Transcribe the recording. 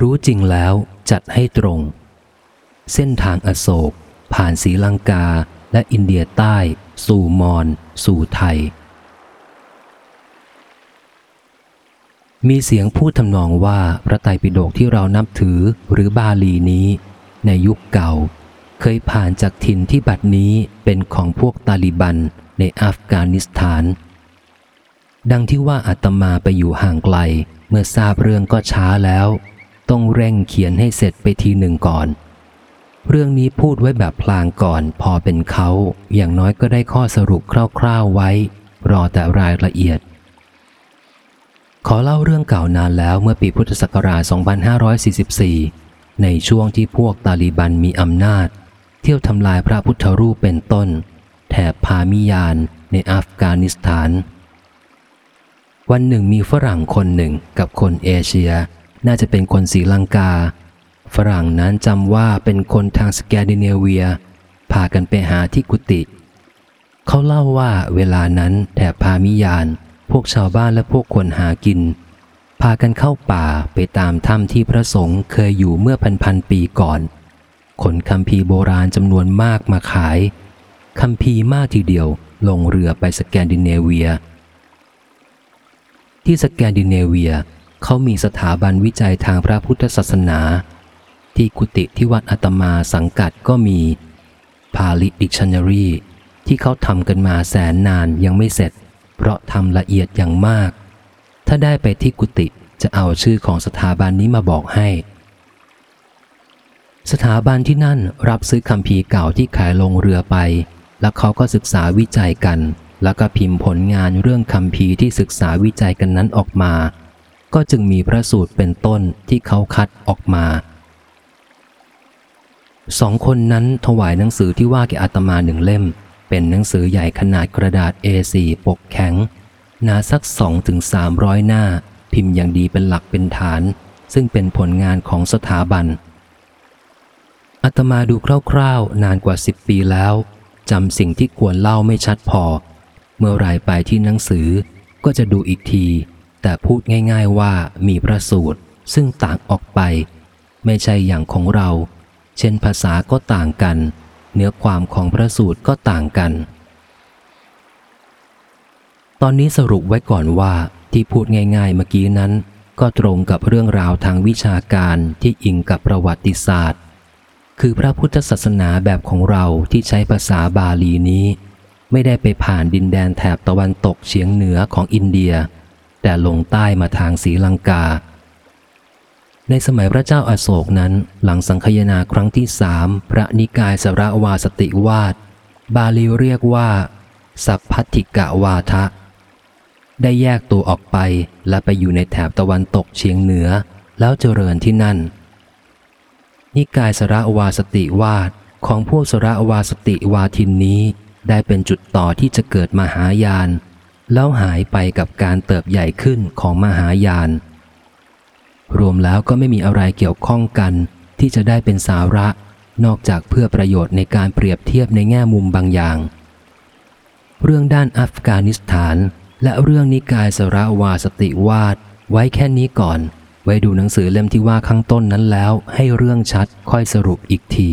รู้จริงแล้วจัดให้ตรง เส้นทางอโศก ผ่านศรีลังกาและอินเดียใต้ สู่มอญสู่ไทย มีเสียงพูดทำนองว่าพระไตรปิฎกที่เรานับถือหรือบาลีนี้ ในยุคเก่า เคยผ่านจากถิ่นที่บัดนี้เป็นของพวกตาลิบันในอัฟกานิสถาน ดังที่ว่าอาตมาไปอยู่ห่างไกล เมื่อทราบเรื่องก็ช้าแล้ว ต้องเร่งเขียนให้เสร็จไปทีหนึ่งก่อน เรื่องนี้พูดไว้แบบพลางก่อนพอเป็นเขาอย่างน้อยก็ได้ข้อสรุปคร่าวๆไว้ รอแต่รายละเอียด ขอเล่าเรื่องเก่านานแล้วเมื่อปีพุทธศักราช 2544 ในช่วงที่พวกตาลีบันมีอำนาจ เที่ยวทำลายพระพุทธรูปเป็นต้น แถบพามิยานในอัฟกานิสถานวันหนึ่งมีฝรั่งคนหนึ่งกับคนเอเชีย น่าจะเป็นคนศรีลังกา ฝรั่งนั้นจำว่าเป็นคนทางสแกนดิเนเวีย พากันไปหาที่กุฏิเขาเล่าว่าเวลานั้นแถบพามิยาน พวกชาวบ้านและพวกคนหากิน พากันเข้าป่าไปตามถ้ำที่พระสงฆ์เคยอยู่เมื่อพันพันปีก่อน ขนคัมภีร์โบราณจำนวนมากมาขายคัมภีร์มากทีเดียวลงเรือไปสแกนดิเนเวีย ที่สแกนดิเนเวีย เขามีสถาบันวิจัยทางพระพุทธศาสนา ที่กุฏิที่วัดอาตมาสังกัดก็มี Pali Dictionary ที่เขาทำกันมาแสนนานยังไม่เสร็จ เพราะทำละเอียดอย่างมาก ถ้าได้ไปที่กุฏิจะเอาชื่อของสถาบันนี้มาบอกให้ สถาบันที่นั่นรับซื้อคำพีเก่าที่ขายลงเรือไป แล้วเขาก็ศึกษาวิจัยกัน แล้วก็พิมพ์ผลงานเรื่องคำพีที่ศึกษาวิจัยกันนั้นออกมา ก็จึงมีพระสูตรเป็นต้นที่เขาคัดออกมา สองคนนั้นถวายหนังสือที่ว่าแก่อาตมาหนึ่งเล่ม เป็นหนังสือใหญ่ขนาดกระดาษ A4 ปกแข็ง หนาสักสองถึงสามร้อยหน้า พิมพ์อย่างดีเป็นหลักเป็นฐาน ซึ่งเป็นผลงานของสถาบันอาตมาดูคร่าวๆ นานกว่าสิบปีแล้วจำสิ่งที่ควรเล่าไม่ชัดพอ เมื่อไรไปที่หนังสือก็จะดูอีกที แต่พูดง่าย ๆว่ามีพระสูตรซึ่งต่างออกไป ไม่ใช่อย่างของเรา เช่นภาษาก็ต่างกัน เนื้อความของพระสูตรก็ต่างกัน ตอนนี้สรุปไว้ก่อนว่าที่พูดง่าย ๆ เมื่อกี้นั้น ก็ตรงกับเรื่องราวทางวิชาการที่อิงกับประวัติศาสตร์ คือพระพุทธศาสนาแบบของเราที่ใช้ภาษาบาลีนี้ ไม่ได้ไปผ่านดินแดนแถบตะวันตกเฉียงเหนือของอินเดีย แต่ลงใต้มาทางศรีลังกา ในสมัยพระเจ้าอาโศกนั้น หลังสังคยนาครั้งที่สามพระนิกายสระวาสติวาดบาลีเรียกว่า สัพพัทธิกะวาทะ ได้แยกตัวออกไปและไปอยู่ในแถบตะวันตกเฉียงเหนือ แล้วเจริญที่นั่น นิกายสระวาสติวาดของพวกสระวาสติวาทินนี้ ได้เป็นจุดต่อที่จะเกิดมหายาน แล้วหายไปกับการเติบใหญ่ขึ้นของมหายาน รวมแล้วก็ไม่มีอะไรเกี่ยวข้องกันที่จะได้เป็นสาระ นอกจากเพื่อประโยชน์ในการเปรียบเทียบในแง่มุมบางอย่าง เรื่องด้านอัฟกานิสถาน และเรื่องนิกายสระวาสติวาดไว้แค่นี้ก่อน ไว้ดูหนังสือเล่มที่ว่าข้างต้นนั้นแล้วให้เรื่องชัดค่อยสรุปอีกที